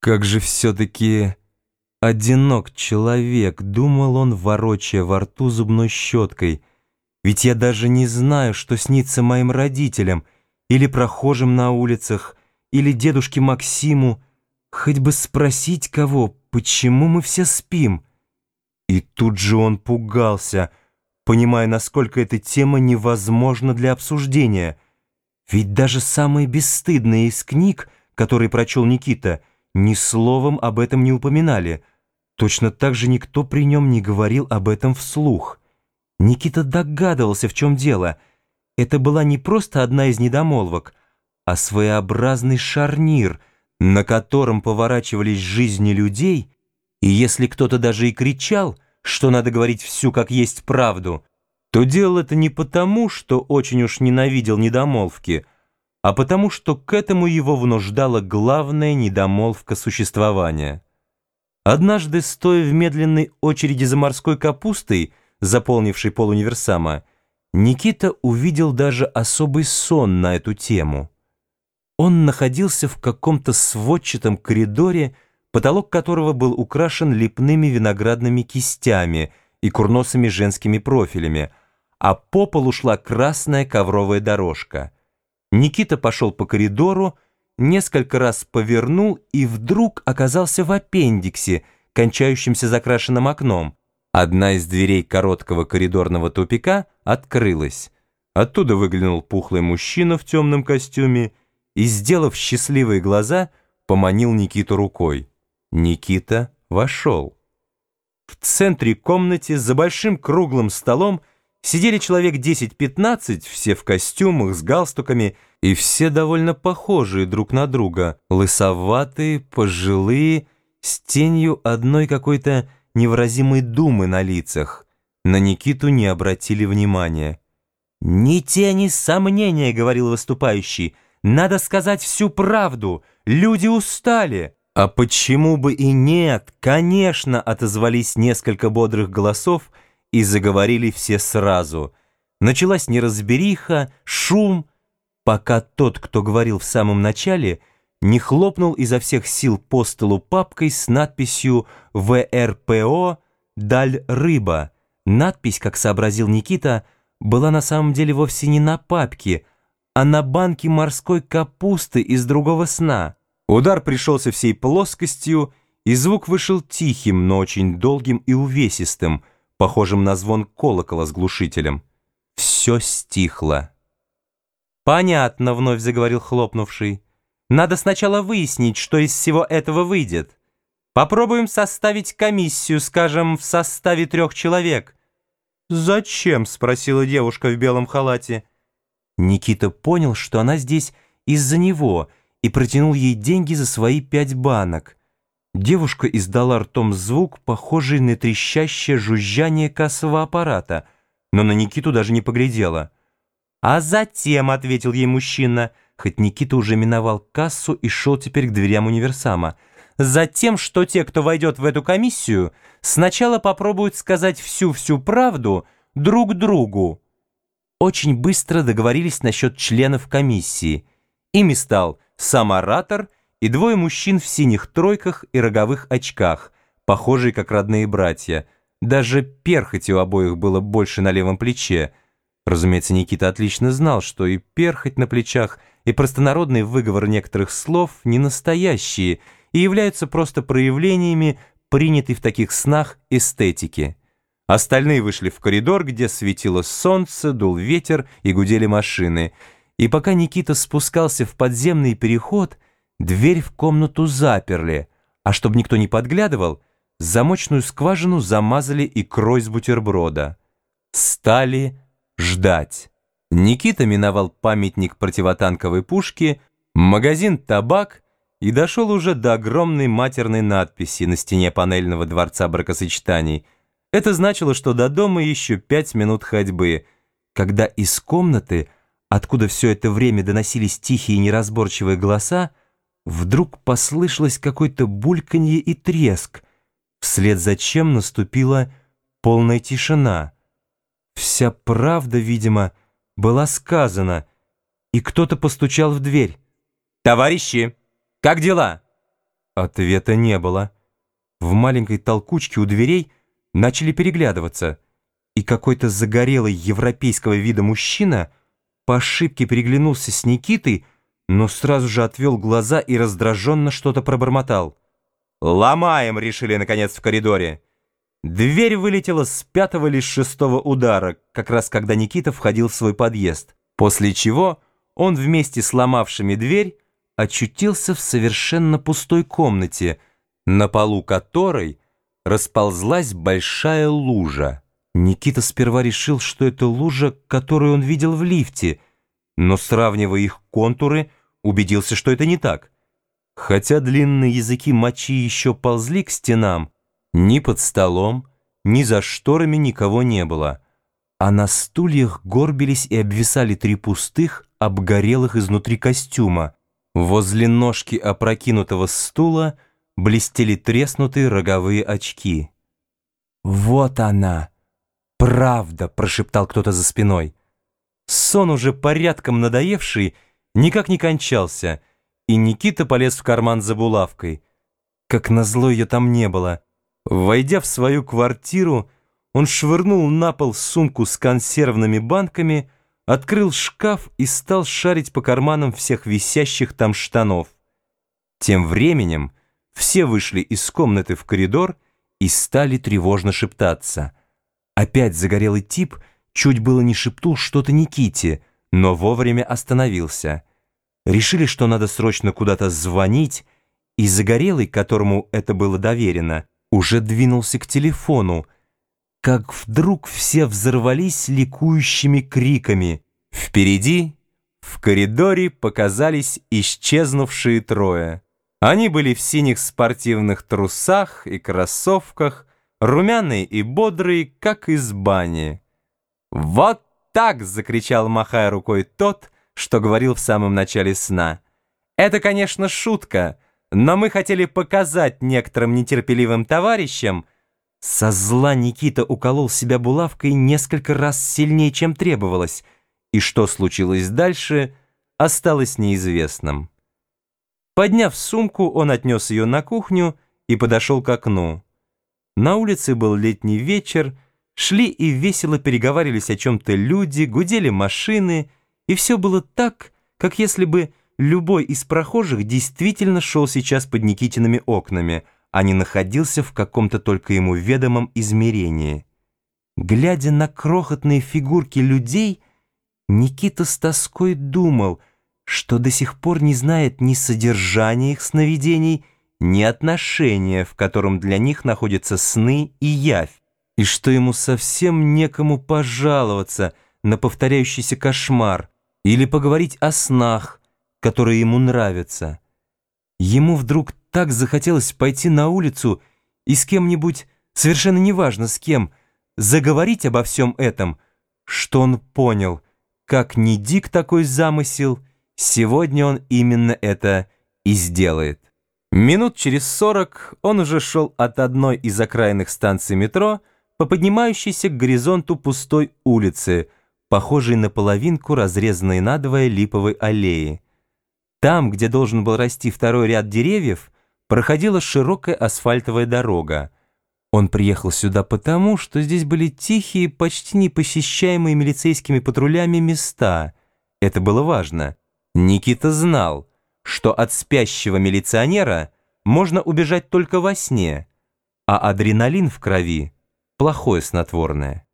Как же все-таки одинок человек, думал он, ворочая во рту зубной щеткой. Ведь я даже не знаю, что снится моим родителям, или прохожим на улицах, или дедушке Максиму. Хоть бы спросить кого, почему мы все спим. И тут же он пугался, понимая, насколько эта тема невозможна для обсуждения. Ведь даже самые бесстыдные из книг, которые прочел Никита — ни словом об этом не упоминали. Точно так же никто при нем не говорил об этом вслух. Никита догадывался, в чем дело. Это была не просто одна из недомолвок, а своеобразный шарнир, на котором поворачивались жизни людей, и если кто-то даже и кричал, что надо говорить всю как есть правду, то делал это не потому, что очень уж ненавидел недомолвки, а потому что к этому его внуждала главная недомолвка существования. Однажды, стоя в медленной очереди за морской капустой, заполнившей полуниверсама, Никита увидел даже особый сон на эту тему. Он находился в каком-то сводчатом коридоре, потолок которого был украшен лепными виноградными кистями и курносыми женскими профилями, а по полу шла красная ковровая дорожка — Никита пошел по коридору, несколько раз повернул и вдруг оказался в аппендиксе, кончающемся закрашенным окном. Одна из дверей короткого коридорного тупика открылась. Оттуда выглянул пухлый мужчина в темном костюме и, сделав счастливые глаза, поманил Никиту рукой. Никита вошел. В центре комнаты за большим круглым столом Сидели человек 10-15, все в костюмах, с галстуками, и все довольно похожие друг на друга, лысоватые, пожилые, с тенью одной какой-то невыразимой думы на лицах. На Никиту не обратили внимания. «Ни тени сомнения», — говорил выступающий, — «надо сказать всю правду, люди устали». «А почему бы и нет?» «Конечно», — отозвались несколько бодрых голосов, — и заговорили все сразу. Началась неразбериха, шум, пока тот, кто говорил в самом начале, не хлопнул изо всех сил по столу папкой с надписью «ВРПО. Даль рыба». Надпись, как сообразил Никита, была на самом деле вовсе не на папке, а на банке морской капусты из другого сна. Удар пришелся всей плоскостью, и звук вышел тихим, но очень долгим и увесистым — похожим на звон колокола с глушителем. Все стихло. «Понятно», — вновь заговорил хлопнувший. «Надо сначала выяснить, что из всего этого выйдет. Попробуем составить комиссию, скажем, в составе трех человек». «Зачем?» — спросила девушка в белом халате. Никита понял, что она здесь из-за него, и протянул ей деньги за свои пять банок. Девушка издала ртом звук, похожий на трещащее жужжание кассового аппарата, но на Никиту даже не поглядела. «А затем», — ответил ей мужчина, хоть Никита уже миновал кассу и шел теперь к дверям универсама, «затем, что те, кто войдет в эту комиссию, сначала попробуют сказать всю-всю правду друг другу». Очень быстро договорились насчет членов комиссии. Ими стал сам оратор — и двое мужчин в синих тройках и роговых очках, похожие как родные братья. Даже перхоти у обоих было больше на левом плече. Разумеется, Никита отлично знал, что и перхоть на плечах, и простонародный выговор некоторых слов не настоящие и являются просто проявлениями принятой в таких снах эстетики. Остальные вышли в коридор, где светило солнце, дул ветер и гудели машины. И пока Никита спускался в подземный переход — Дверь в комнату заперли, а чтобы никто не подглядывал, замочную скважину замазали икрой с бутерброда. Стали ждать. Никита миновал памятник противотанковой пушки, магазин «Табак» и дошел уже до огромной матерной надписи на стене панельного дворца бракосочетаний. Это значило, что до дома еще пять минут ходьбы, когда из комнаты, откуда все это время доносились тихие неразборчивые голоса, Вдруг послышалось какое-то бульканье и треск, вслед за чем наступила полная тишина. Вся правда, видимо, была сказана, и кто-то постучал в дверь. «Товарищи, как дела?» Ответа не было. В маленькой толкучке у дверей начали переглядываться, и какой-то загорелый европейского вида мужчина по ошибке переглянулся с Никитой, но сразу же отвел глаза и раздраженно что-то пробормотал. «Ломаем!» — решили, наконец, в коридоре. Дверь вылетела с пятого или шестого удара, как раз когда Никита входил в свой подъезд, после чего он вместе с ломавшими дверь очутился в совершенно пустой комнате, на полу которой расползлась большая лужа. Никита сперва решил, что это лужа, которую он видел в лифте, но, сравнивая их контуры, убедился, что это не так. Хотя длинные языки мочи еще ползли к стенам, ни под столом, ни за шторами никого не было, а на стульях горбились и обвисали три пустых, обгорелых изнутри костюма. Возле ножки опрокинутого стула блестели треснутые роговые очки. «Вот она! Правда!» — прошептал кто-то за спиной. Сон, уже порядком надоевший, никак не кончался, и Никита полез в карман за булавкой. Как назло ее там не было. Войдя в свою квартиру, он швырнул на пол сумку с консервными банками — открыл шкаф и стал шарить по карманам всех висящих там штанов. Тем временем все вышли из комнаты в коридор и стали тревожно шептаться. Опять загорелый тип чуть было не шептул что-то Никите, но вовремя остановился. Решили, что надо срочно куда-то звонить, и загорелый, которому это было доверено, уже двинулся к телефону, как вдруг все взорвались ликующими криками. Впереди, в коридоре, показались исчезнувшие трое. Они были в синих спортивных трусах и кроссовках, румяные и бодрые, как из бани. «Вот так!» — закричал, махая рукой тот, что говорил в самом начале сна. «Это, конечно, шутка, но мы хотели показать некоторым нетерпеливым товарищам, со зла Никита уколол себя булавкой несколько раз сильнее, чем требовалось, и что случилось дальше, осталось неизвестным. Подняв сумку, он отнес ее на кухню и подошел к окну. На улице был летний вечер, шли и весело переговаривались о чем-то люди, гудели машины, и все было так, как если бы любой из прохожих действительно шел сейчас под Никитиными окнами — а не находился в каком-то только ему ведомом измерении. Глядя на крохотные фигурки людей, Никита с тоской думал, что до сих пор не знает ни содержания их сновидений, ни отношения, в котором для них находятся сны и явь, и что ему совсем некому пожаловаться на повторяющийся кошмар или поговорить о снах, которые ему нравятся. Ему вдруг так захотелось пойти на улицу и с кем-нибудь, совершенно неважно с кем, заговорить обо всем этом, что он понял, как ни дик такой замысел, сегодня он именно это и сделает. Минут через сорок он уже шел от одной из окраинных станций метро по поднимающейся к горизонту пустой улице, похожей на половинку разрезанной надвое липовой аллеи. Там, где должен был расти второй ряд деревьев, проходила широкая асфальтовая дорога. Он приехал сюда потому, что здесь были тихие, почти не посещаемые милицейскими патрулями места. Это было важно. Никита знал, что от спящего милиционера можно убежать только во сне, а адреналин в крови – плохое снотворное.